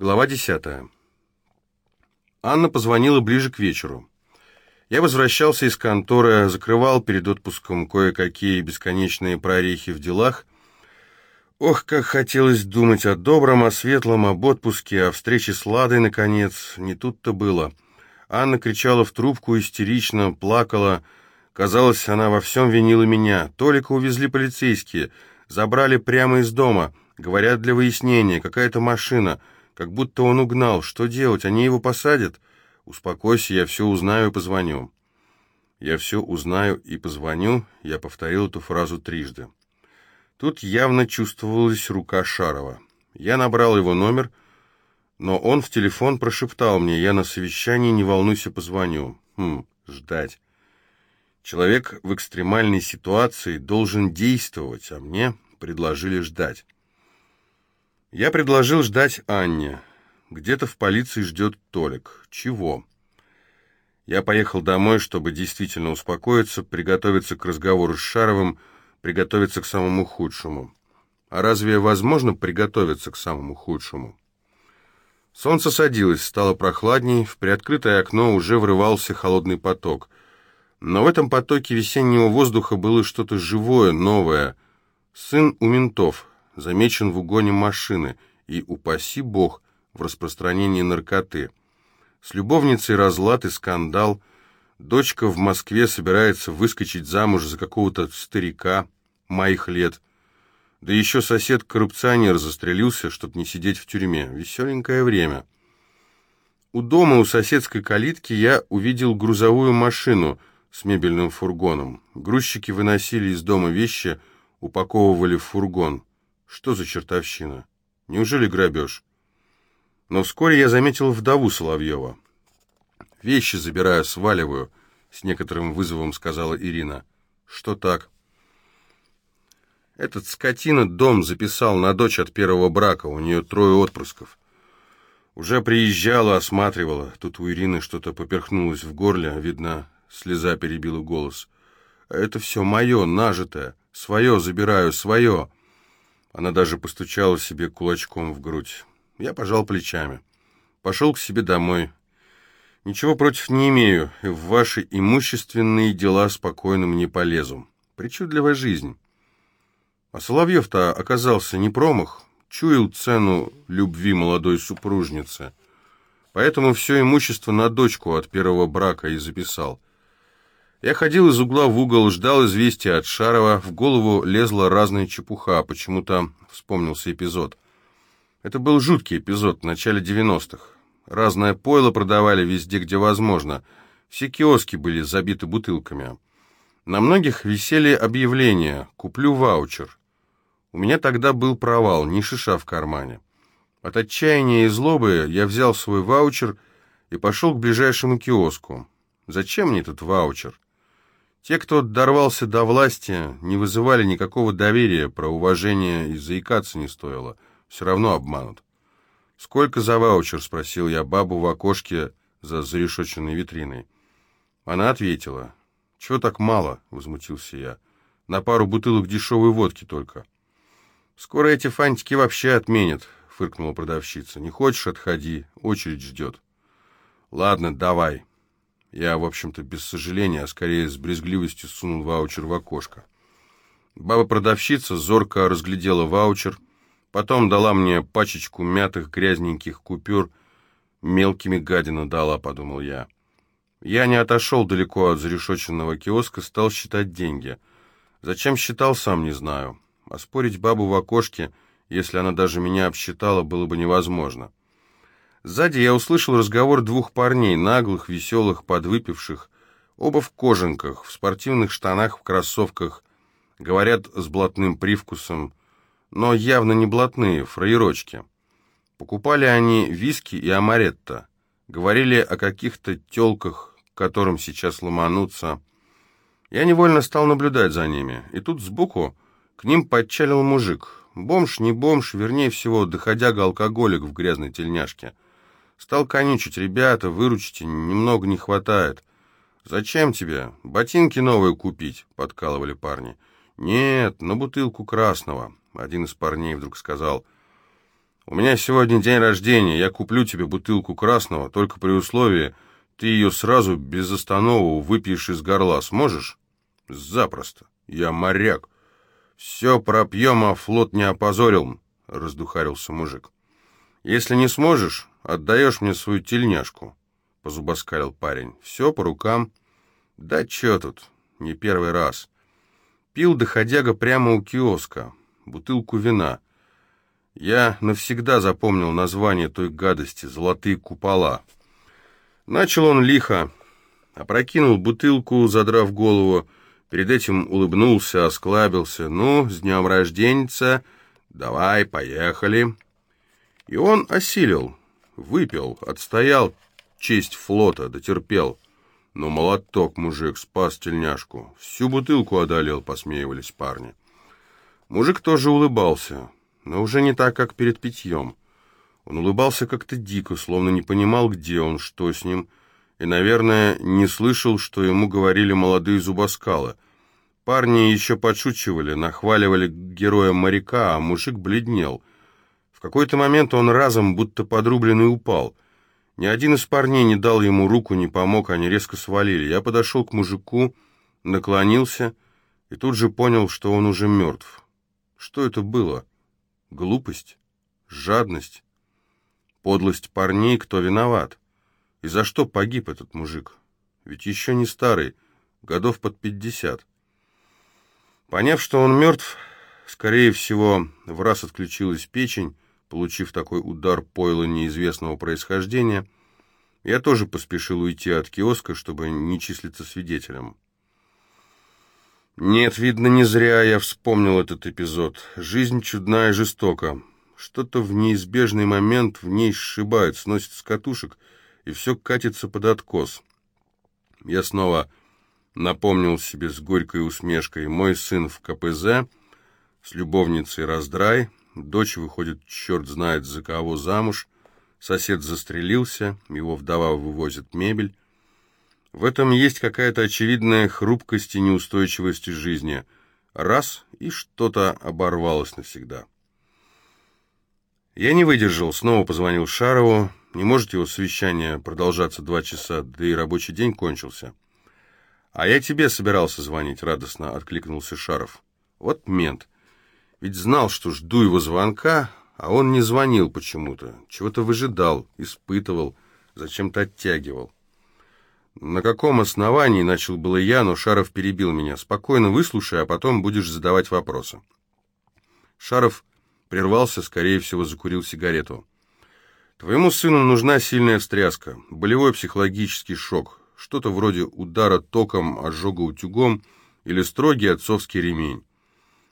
Глава 10. Анна позвонила ближе к вечеру. Я возвращался из конторы, закрывал перед отпуском кое-какие бесконечные прорехи в делах. Ох, как хотелось думать о добром, о светлом, об отпуске, о встрече с Ладой, наконец. Не тут-то было. Анна кричала в трубку истерично, плакала. Казалось, она во всем винила меня. Толика увезли полицейские, забрали прямо из дома. Говорят, для выяснения, какая-то машина — как будто он угнал. Что делать? Они его посадят? Успокойся, я все узнаю и позвоню. Я все узнаю и позвоню. Я повторил эту фразу трижды. Тут явно чувствовалась рука Шарова. Я набрал его номер, но он в телефон прошептал мне, я на совещании, не волнуйся, позвоню. Хм, ждать. Человек в экстремальной ситуации должен действовать, а мне предложили ждать. Я предложил ждать Анне. Где-то в полиции ждет Толик. Чего? Я поехал домой, чтобы действительно успокоиться, приготовиться к разговору с Шаровым, приготовиться к самому худшему. А разве возможно приготовиться к самому худшему? Солнце садилось, стало прохладней, в приоткрытое окно уже врывался холодный поток. Но в этом потоке весеннего воздуха было что-то живое, новое. Сын у ментов, замечен в угоне машины и, упаси бог, в распространении наркоты. С любовницей разлад и скандал. Дочка в Москве собирается выскочить замуж за какого-то старика моих лет. Да еще сосед-коррупционер застрелился, чтобы не сидеть в тюрьме. Веселенькое время. У дома, у соседской калитки, я увидел грузовую машину с мебельным фургоном. Грузчики выносили из дома вещи, упаковывали в фургон. Что за чертовщина? Неужели грабеж? Но вскоре я заметил вдову Соловьева. «Вещи забираю, сваливаю», — с некоторым вызовом сказала Ирина. «Что так?» «Этот скотина дом записал на дочь от первого брака, у нее трое отпрысков. Уже приезжала, осматривала. Тут у Ирины что-то поперхнулось в горле, видно, слеза перебила голос. Это все мое, нажитое. Свое забираю, свое. Она даже постучала себе кулачком в грудь. Я пожал плечами. Пошел к себе домой. Ничего против не имею, и в ваши имущественные дела спокойно мне полезу. Причудливая жизнь. А Соловьев-то оказался не промах, чуял цену любви молодой супружницы. Поэтому все имущество на дочку от первого брака и записал. Я ходил из угла в угол, ждал известия от Шарова, в голову лезла разная чепуха, почему-то вспомнился эпизод. Это был жуткий эпизод в начале 90-х. Разное пойло продавали везде, где возможно. Все киоски были забиты бутылками. На многих висели объявления «Куплю ваучер». У меня тогда был провал, ни шиша в кармане. От отчаяния и злобы я взял свой ваучер и пошел к ближайшему киоску. Зачем мне этот ваучер? Те, кто дорвался до власти, не вызывали никакого доверия, про уважение и заикаться не стоило. Все равно обманут. «Сколько за ваучер?» — спросил я бабу в окошке за зарешоченной витриной. Она ответила. «Чего так мало?» — возмутился я. «На пару бутылок дешевой водки только». «Скоро эти фантики вообще отменят», — фыркнула продавщица. «Не хочешь — отходи, очередь ждет». «Ладно, давай». Я, в общем-то, без сожаления, а скорее с брезгливостью сунул ваучер в окошко. Баба-продавщица зорко разглядела ваучер, потом дала мне пачечку мятых грязненьких купюр, мелкими гадина дала, подумал я. Я не отошел далеко от зарешоченного киоска, стал считать деньги. Зачем считал, сам не знаю. Оспорить бабу в окошке, если она даже меня обсчитала, было бы невозможно. Сзади я услышал разговор двух парней, наглых, веселых, подвыпивших, оба в кожанках, в спортивных штанах, в кроссовках, говорят с блатным привкусом, но явно не блатные, фраерочки. Покупали они виски и амаретто, говорили о каких-то телках, которым сейчас ломанутся. Я невольно стал наблюдать за ними, и тут сбоку к ним подчалил мужик. Бомж, не бомж, вернее всего, доходяга-алкоголик в грязной тельняшке — Стал конючить. «Ребята, выручите, немного не хватает». «Зачем тебе? Ботинки новые купить?» — подкалывали парни. «Нет, на бутылку красного», — один из парней вдруг сказал. У меня сегодня день рождения, я куплю тебе бутылку красного, только при условии, ты ее сразу, без останову, выпьешь из горла. Сможешь? Запросто. Я моряк. Все пропьем, а флот не опозорил, раздухарился мужик. Если не сможешь, отдаешь мне свою тельняшку, позубоскалил парень. Все по рукам. Да че тут, не первый раз. Пил доходяга прямо у киоска, бутылку вина. Я навсегда запомнил название той гадости «Золотые купола». Начал он лихо, опрокинул бутылку, задрав голову, перед этим улыбнулся, осклабился. «Ну, с днем рождения, давай, поехали». И он осилил, выпил, отстоял честь флота, дотерпел. Но молоток, мужик, спас тельняшку. Всю бутылку одолел, посмеивались парни. Мужик тоже улыбался но уже не так, как перед питьем. Он улыбался как-то дико, словно не понимал, где он, что с ним, и, наверное, не слышал, что ему говорили молодые зубоскалы. Парни еще подшучивали, нахваливали героя моряка, а мужик бледнел. Какой-то момент он разом, будто подрубленный, упал. Ни один из парней не дал ему руку, не помог, они резко свалили. Я подошел к мужику, наклонился и тут же понял, что он уже мертв. Что это было? Глупость? Жадность? Подлость парней, кто виноват? И за что погиб этот мужик? Ведь еще не старый, годов под пятьдесят. Поняв, что он мертв, скорее всего, в раз отключилась печень, получив такой удар пойла неизвестного происхождения, я тоже поспешил уйти от киоска, чтобы не числиться свидетелем. Нет, видно, не зря я вспомнил этот эпизод. Жизнь чудна и жестока. Что-то в неизбежный момент в ней сшибает, сносит с катушек, и все катится под откос. Я снова напомнил себе с горькой усмешкой. Мой сын в КПЗ, с любовницей раздрай, дочь выходит черт знает за кого замуж, сосед застрелился, его вдова вывозит мебель, в этом есть какая-то очевидная хрупкость и неустойчивость жизни. Раз — и что-то оборвалось навсегда. Я не выдержал, снова позвонил Шарову. Не может его совещание продолжаться два часа, да и рабочий день кончился. «А я тебе собирался звонить», — радостно откликнулся Шаров. «Вот мент. Ведь знал, что жду его звонка, а он не звонил почему-то. Чего-то выжидал, испытывал, зачем-то оттягивал». «На каком основании?» — начал было я, но Шаров перебил меня. «Спокойно выслушай, а потом будешь задавать вопросы». Шаров прервался, скорее всего, закурил сигарету. «Твоему сыну нужна сильная встряска, болевой психологический шок, что-то вроде удара током, ожога утюгом или строгий отцовский ремень.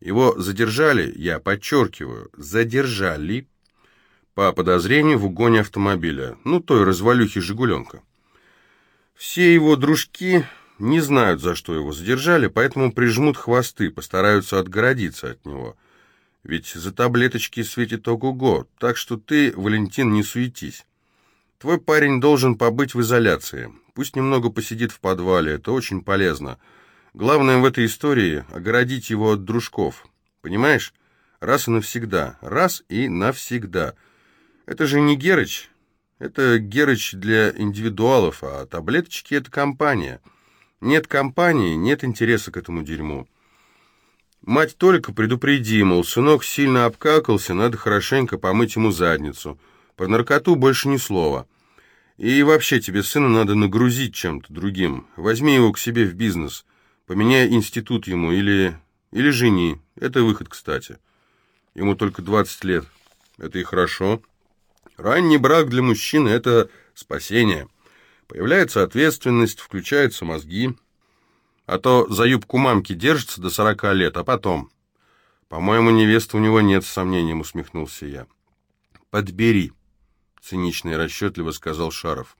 Его задержали, я подчеркиваю, задержали по подозрению в угоне автомобиля, ну, той развалюхи «Жигуленка». Все его дружки не знают, за что его задержали, поэтому прижмут хвосты, постараются отгородиться от него. Ведь за таблеточки светит ого-го, так что ты, Валентин, не суетись. Твой парень должен побыть в изоляции. Пусть немного посидит в подвале, это очень полезно. Главное в этой истории — огородить его от дружков. Понимаешь? Раз и навсегда. Раз и навсегда. Это же не Герыч, это Герыч для индивидуалов, а таблеточки — это компания. Нет компании, нет интереса к этому дерьму. Мать только предупреди, мол, сынок сильно обкакался, надо хорошенько помыть ему задницу. Про наркоту больше ни слова. И вообще тебе сына надо нагрузить чем-то другим. Возьми его к себе в бизнес. Поменяй институт ему или... или жени. Это выход, кстати. Ему только 20 лет. Это и хорошо. Ранний брак для мужчины – это спасение. Появляется ответственность, включаются мозги. А то за юбку мамки держится до сорока лет, а потом... По-моему, невесты у него нет, с сомнением усмехнулся я. Подбери, цинично и расчетливо сказал Шаров.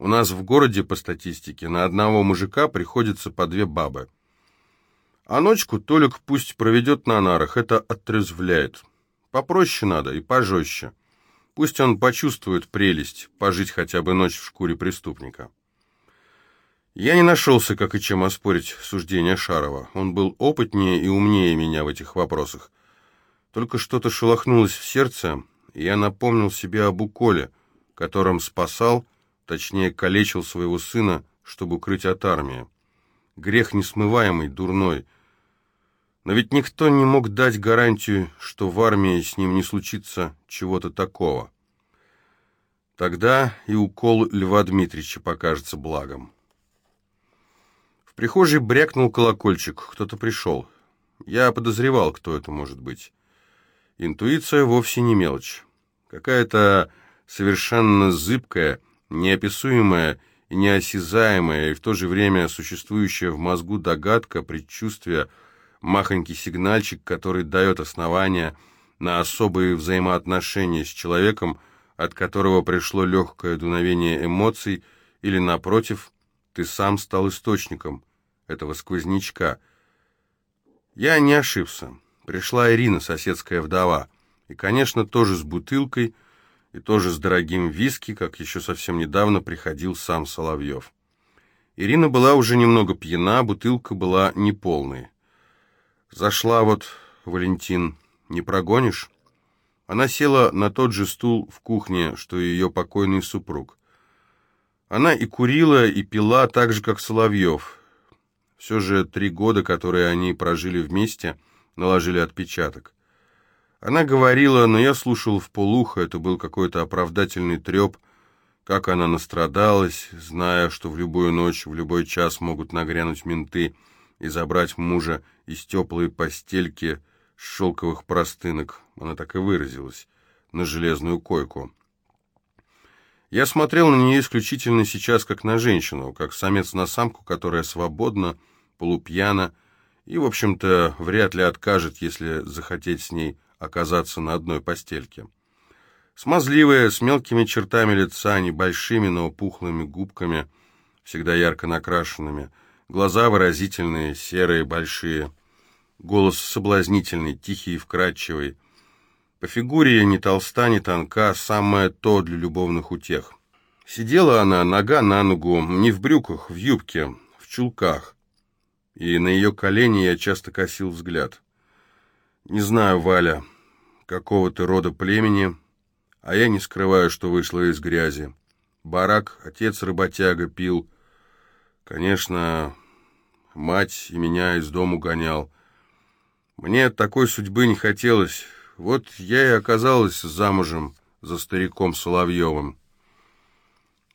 У нас в городе, по статистике, на одного мужика приходится по две бабы. А ночку Толик пусть проведет на нарах, это отрезвляет. Попроще надо и пожестче. Пусть он почувствует прелесть, пожить хотя бы ночь в шкуре преступника. Я не нашелся, как и чем оспорить суждение Шарова. Он был опытнее и умнее меня в этих вопросах. Только что-то шелохнулось в сердце, и я напомнил себе об уколе, которым спасал, точнее, калечил своего сына, чтобы укрыть от армии. Грех несмываемый, дурной. Но ведь никто не мог дать гарантию, что в армии с ним не случится чего-то такого. Тогда и укол Льва Дмитриевича покажется благом. В прихожей брякнул колокольчик, кто-то пришел. Я подозревал, кто это может быть. Интуиция вовсе не мелочь. Какая-то совершенно зыбкая, неописуемая и неосязаемая, и в то же время существующая в мозгу догадка, предчувствие, махонький сигнальчик, который дает основания на особые взаимоотношения с человеком, от которого пришло легкое дуновение эмоций, или, напротив, ты сам стал источником этого сквознячка. Я не ошибся. Пришла Ирина, соседская вдова, и, конечно, тоже с бутылкой, и тоже с дорогим виски, как еще совсем недавно приходил сам Соловьев. Ирина была уже немного пьяна, бутылка была неполной. Зашла вот, Валентин, не прогонишь? Она села на тот же стул в кухне, что и ее покойный супруг. Она и курила, и пила так же, как Соловьев. Все же три года, которые они прожили вместе, наложили отпечаток. Она говорила, но я слушал в полухо, это был какой-то оправдательный треп, как она настрадалась, зная, что в любую ночь, в любой час могут нагрянуть менты и забрать мужа из теплой постельки, с шелковых простынок, она так и выразилась, на железную койку. Я смотрел на нее исключительно сейчас как на женщину, как самец на самку, которая свободна, полупьяна и, в общем-то, вряд ли откажет, если захотеть с ней оказаться на одной постельке. Смазливая, с мелкими чертами лица, небольшими, но пухлыми губками, всегда ярко накрашенными, глаза выразительные, серые, большие — Голос соблазнительный, тихий и вкрадчивый. По фигуре не толста, не тонка, самое то для любовных утех. Сидела она нога на ногу, не в брюках, в юбке, в чулках. И на ее колени я часто косил взгляд. Не знаю, Валя, какого ты рода племени, а я не скрываю, что вышла из грязи. Барак, отец работяга, пил. Конечно, мать и меня из дому гонял. Мне такой судьбы не хотелось. Вот я и оказалась замужем за стариком Соловьевым.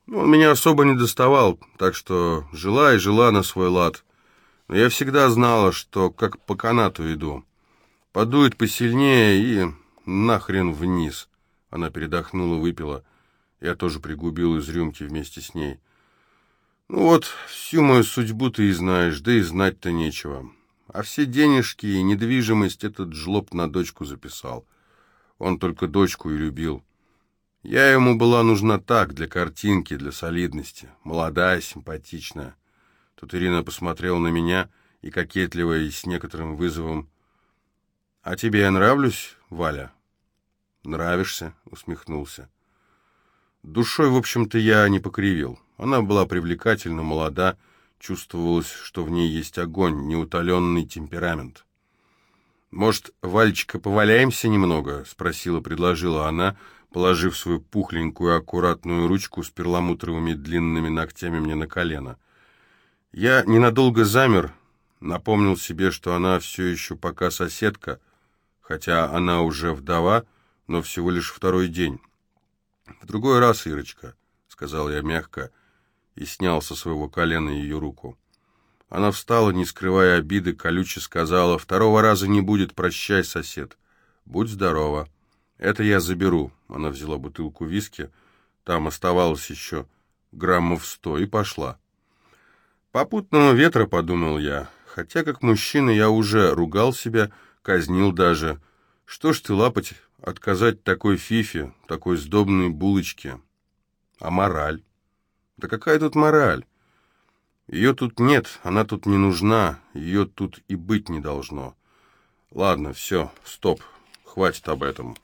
Ну, он меня особо не доставал, так что жила и жила на свой лад. Но я всегда знала, что как по канату иду. Подует посильнее и нахрен вниз. Она передохнула, выпила. Я тоже пригубил из рюмки вместе с ней. Ну вот, всю мою судьбу ты и знаешь, да и знать-то нечего. А все денежки и недвижимость этот жлоб на дочку записал. Он только дочку и любил. Я ему была нужна так, для картинки, для солидности. Молодая, симпатичная. Тут Ирина посмотрела на меня и кокетливо, и с некоторым вызовом. «А тебе я нравлюсь, Валя?» «Нравишься», — усмехнулся. Душой, в общем-то, я не покривил. Она была привлекательна, молода, Чувствовалось, что в ней есть огонь, неутоленный темперамент. «Может, Вальчика, поваляемся немного?» — спросила, предложила она, положив свою пухленькую аккуратную ручку с перламутровыми длинными ногтями мне на колено. Я ненадолго замер, напомнил себе, что она все еще пока соседка, хотя она уже вдова, но всего лишь второй день. «В другой раз, Ирочка», — сказал я мягко, — и снял со своего колена ее руку. Она встала, не скрывая обиды, колюче сказала, «Второго раза не будет, прощай, сосед. Будь здорова. Это я заберу». Она взяла бутылку виски, там оставалось еще граммов сто, и пошла. «Попутного ветра», — подумал я, хотя как мужчина я уже ругал себя, казнил даже. Что ж ты лапать, отказать такой фифе, такой сдобной булочке? А мораль? Да какая тут мораль? Ее тут нет, она тут не нужна, ее тут и быть не должно. Ладно, все, стоп, хватит об этом.